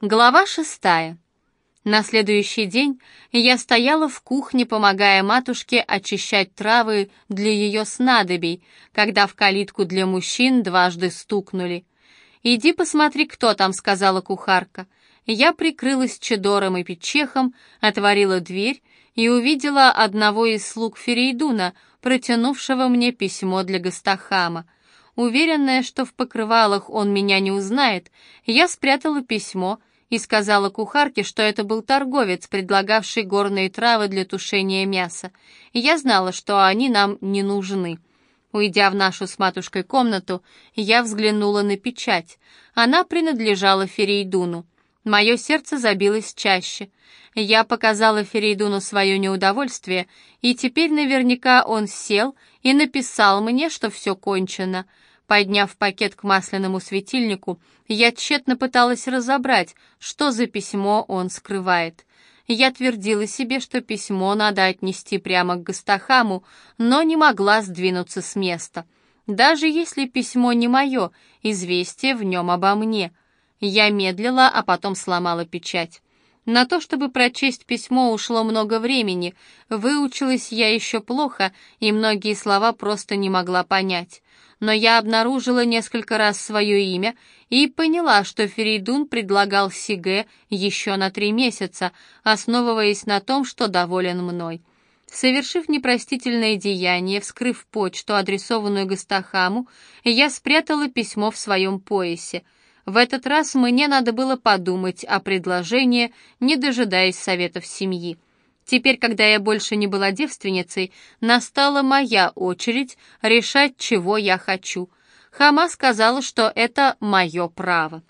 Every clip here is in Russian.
Глава шестая. На следующий день я стояла в кухне, помогая матушке очищать травы для ее снадобий, когда в калитку для мужчин дважды стукнули. «Иди посмотри, кто там», — сказала кухарка. Я прикрылась чедором и печехом, отворила дверь и увидела одного из слуг Ферейдуна, протянувшего мне письмо для Гастахама — Уверенная, что в покрывалах он меня не узнает, я спрятала письмо и сказала кухарке, что это был торговец, предлагавший горные травы для тушения мяса. я знала, что они нам не нужны. Уйдя в нашу с матушкой комнату, я взглянула на печать. Она принадлежала Ферейдуну. Мое сердце забилось чаще. Я показала Ферейдуну свое неудовольствие, и теперь наверняка он сел и написал мне, что все кончено — Подняв пакет к масляному светильнику, я тщетно пыталась разобрать, что за письмо он скрывает. Я твердила себе, что письмо надо отнести прямо к Гастахаму, но не могла сдвинуться с места. Даже если письмо не мое, известие в нем обо мне. Я медлила, а потом сломала печать. На то, чтобы прочесть письмо, ушло много времени. Выучилась я еще плохо, и многие слова просто не могла понять но я обнаружила несколько раз свое имя и поняла, что Ферейдун предлагал Сиге еще на три месяца, основываясь на том, что доволен мной. Совершив непростительное деяние, вскрыв почту, адресованную Гастахаму, я спрятала письмо в своем поясе. В этот раз мне надо было подумать о предложении, не дожидаясь советов семьи. Теперь, когда я больше не была девственницей, настала моя очередь решать, чего я хочу. Хама сказала, что это мое право.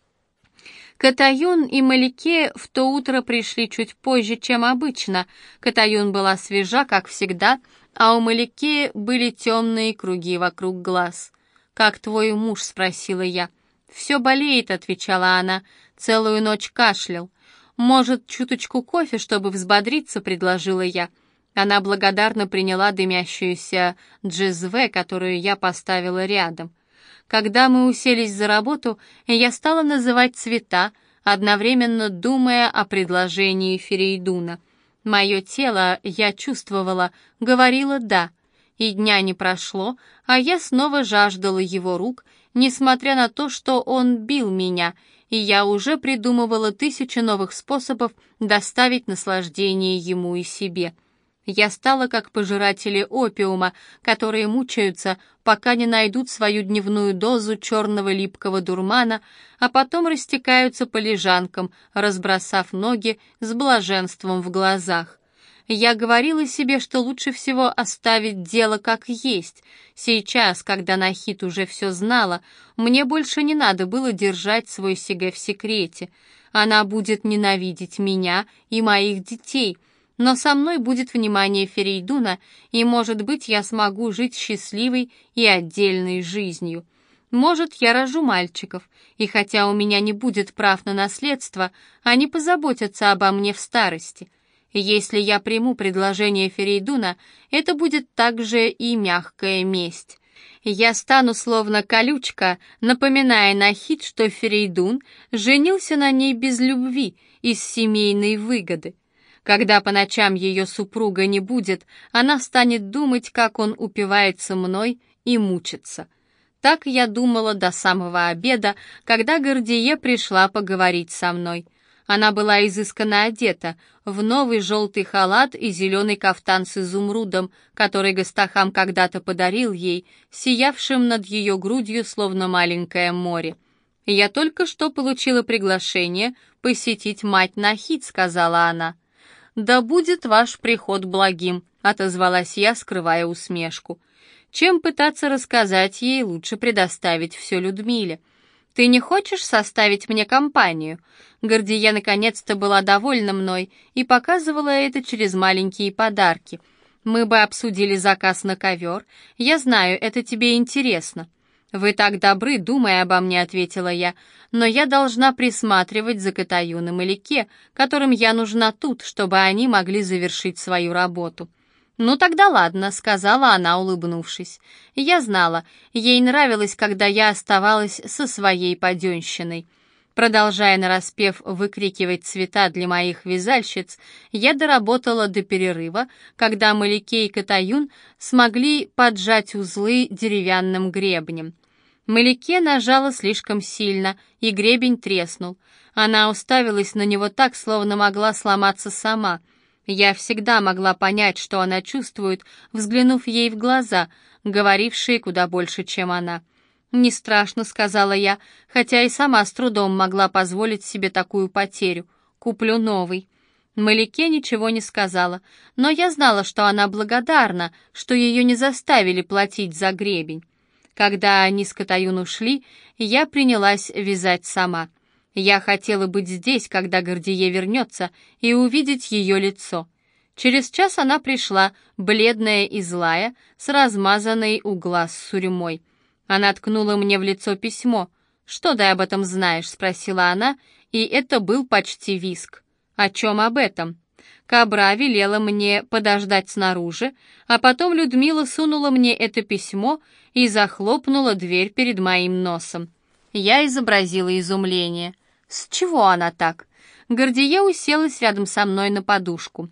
Катаюн и Малике в то утро пришли чуть позже, чем обычно. Катаюн была свежа, как всегда, а у Малике были темные круги вокруг глаз. «Как твой муж?» — спросила я. «Все болеет», — отвечала она. «Целую ночь кашлял. «Может, чуточку кофе, чтобы взбодриться?» — предложила я. Она благодарно приняла дымящуюся джезве, которую я поставила рядом. Когда мы уселись за работу, я стала называть цвета, одновременно думая о предложении Ферейдуна. Мое тело, я чувствовала, говорило «да», и дня не прошло, а я снова жаждала его рук, несмотря на то, что он бил меня — и я уже придумывала тысячи новых способов доставить наслаждение ему и себе. Я стала как пожиратели опиума, которые мучаются, пока не найдут свою дневную дозу черного липкого дурмана, а потом растекаются по лежанкам, разбросав ноги с блаженством в глазах. Я говорила себе, что лучше всего оставить дело как есть. Сейчас, когда Нахит уже все знала, мне больше не надо было держать свой Сиге в секрете. Она будет ненавидеть меня и моих детей, но со мной будет внимание Ферейдуна, и, может быть, я смогу жить счастливой и отдельной жизнью. Может, я рожу мальчиков, и хотя у меня не будет прав на наследство, они позаботятся обо мне в старости — если я приму предложение Ферейдуна, это будет также и мягкая месть. Я стану словно колючка, напоминая Нахид, что Ферейдун женился на ней без любви, из семейной выгоды. Когда по ночам ее супруга не будет, она станет думать, как он упивается мной и мучится. Так я думала до самого обеда, когда Гордие пришла поговорить со мной — она была изысканно одета в новый желтый халат и зеленый кафтан с изумрудом, который Гастахам когда-то подарил ей, сиявшим над ее грудью, словно маленькое море. «Я только что получила приглашение посетить мать Нахид», — сказала она. «Да будет ваш приход благим», — отозвалась я, скрывая усмешку. Чем пытаться рассказать ей, лучше предоставить все Людмиле. «Ты не хочешь составить мне компанию?» Гордия наконец-то была довольна мной и показывала это через маленькие подарки. «Мы бы обсудили заказ на ковер. Я знаю, это тебе интересно». «Вы так добры, думая обо мне», — ответила я, «но я должна присматривать за Катаюном и Лике, которым я нужна тут, чтобы они могли завершить свою работу». «Ну тогда ладно», — сказала она, улыбнувшись. Я знала, ей нравилось, когда я оставалась со своей паденщиной. Продолжая нараспев выкрикивать цвета для моих вязальщиц, я доработала до перерыва, когда Малике и Катаюн смогли поджать узлы деревянным гребнем. Малике нажала слишком сильно, и гребень треснул. Она уставилась на него так, словно могла сломаться сама. Я всегда могла понять, что она чувствует, взглянув ей в глаза, говорившие куда больше, чем она. «Не страшно», — сказала я, хотя и сама с трудом могла позволить себе такую потерю. «Куплю новый». Малике ничего не сказала, но я знала, что она благодарна, что ее не заставили платить за гребень. Когда они с Катаюн ушли, я принялась вязать сама. Я хотела быть здесь, когда Гордие вернется, и увидеть ее лицо. Через час она пришла, бледная и злая, с размазанной у глаз сурьмой. Она ткнула мне в лицо письмо. «Что ты об этом знаешь?» — спросила она, и это был почти виск. «О чем об этом?» Кабра велела мне подождать снаружи, а потом Людмила сунула мне это письмо и захлопнула дверь перед моим носом. Я изобразила изумление. «С чего она так?» Гордие уселась рядом со мной на подушку.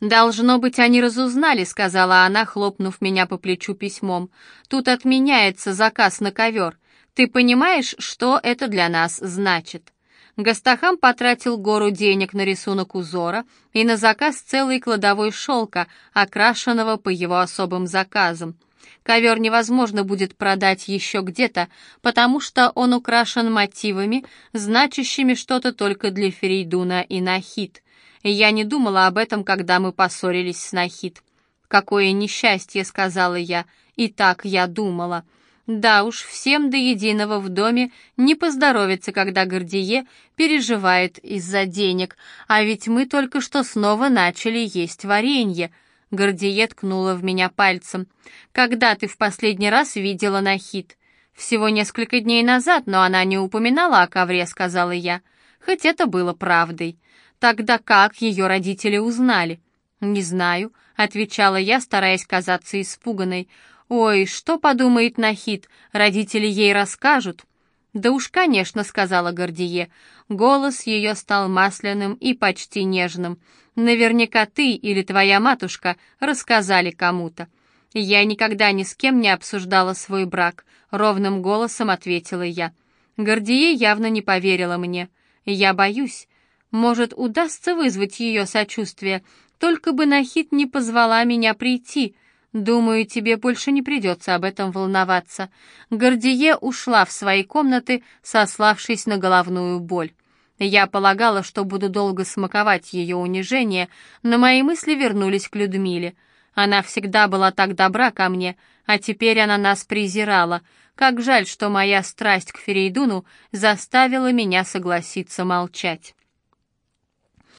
«Должно быть, они разузнали», — сказала она, хлопнув меня по плечу письмом. «Тут отменяется заказ на ковер. Ты понимаешь, что это для нас значит?» Гастахам потратил гору денег на рисунок узора и на заказ целой кладовой шелка, окрашенного по его особым заказам. Ковер невозможно будет продать еще где-то, потому что он украшен мотивами, значащими что-то только для Ферейдуна и Нахид. Я не думала об этом, когда мы поссорились с Нахид. «Какое несчастье», — сказала я. «И так я думала». Да уж, всем до единого в доме не поздоровится, когда Гордие переживает из-за денег, а ведь мы только что снова начали есть варенье. Гордие ткнула в меня пальцем. «Когда ты в последний раз видела Нахид?» «Всего несколько дней назад, но она не упоминала о ковре», — сказала я. Хоть это было правдой. Тогда как ее родители узнали? «Не знаю», — отвечала я, стараясь казаться испуганной. «Ой, что подумает Нахид? Родители ей расскажут?» «Да уж, конечно», — сказала Гордие. Голос ее стал масляным и почти нежным. «Наверняка ты или твоя матушка рассказали кому-то». «Я никогда ни с кем не обсуждала свой брак», — ровным голосом ответила я. Гордие явно не поверила мне. «Я боюсь. Может, удастся вызвать ее сочувствие, только бы Нахид не позвала меня прийти. Думаю, тебе больше не придется об этом волноваться. Гордие ушла в свои комнаты, сославшись на головную боль. Я полагала, что буду долго смаковать ее унижение, но мои мысли вернулись к Людмиле. Она всегда была так добра ко мне, а теперь она нас презирала. Как жаль, что моя страсть к Ферейдуну заставила меня согласиться молчать.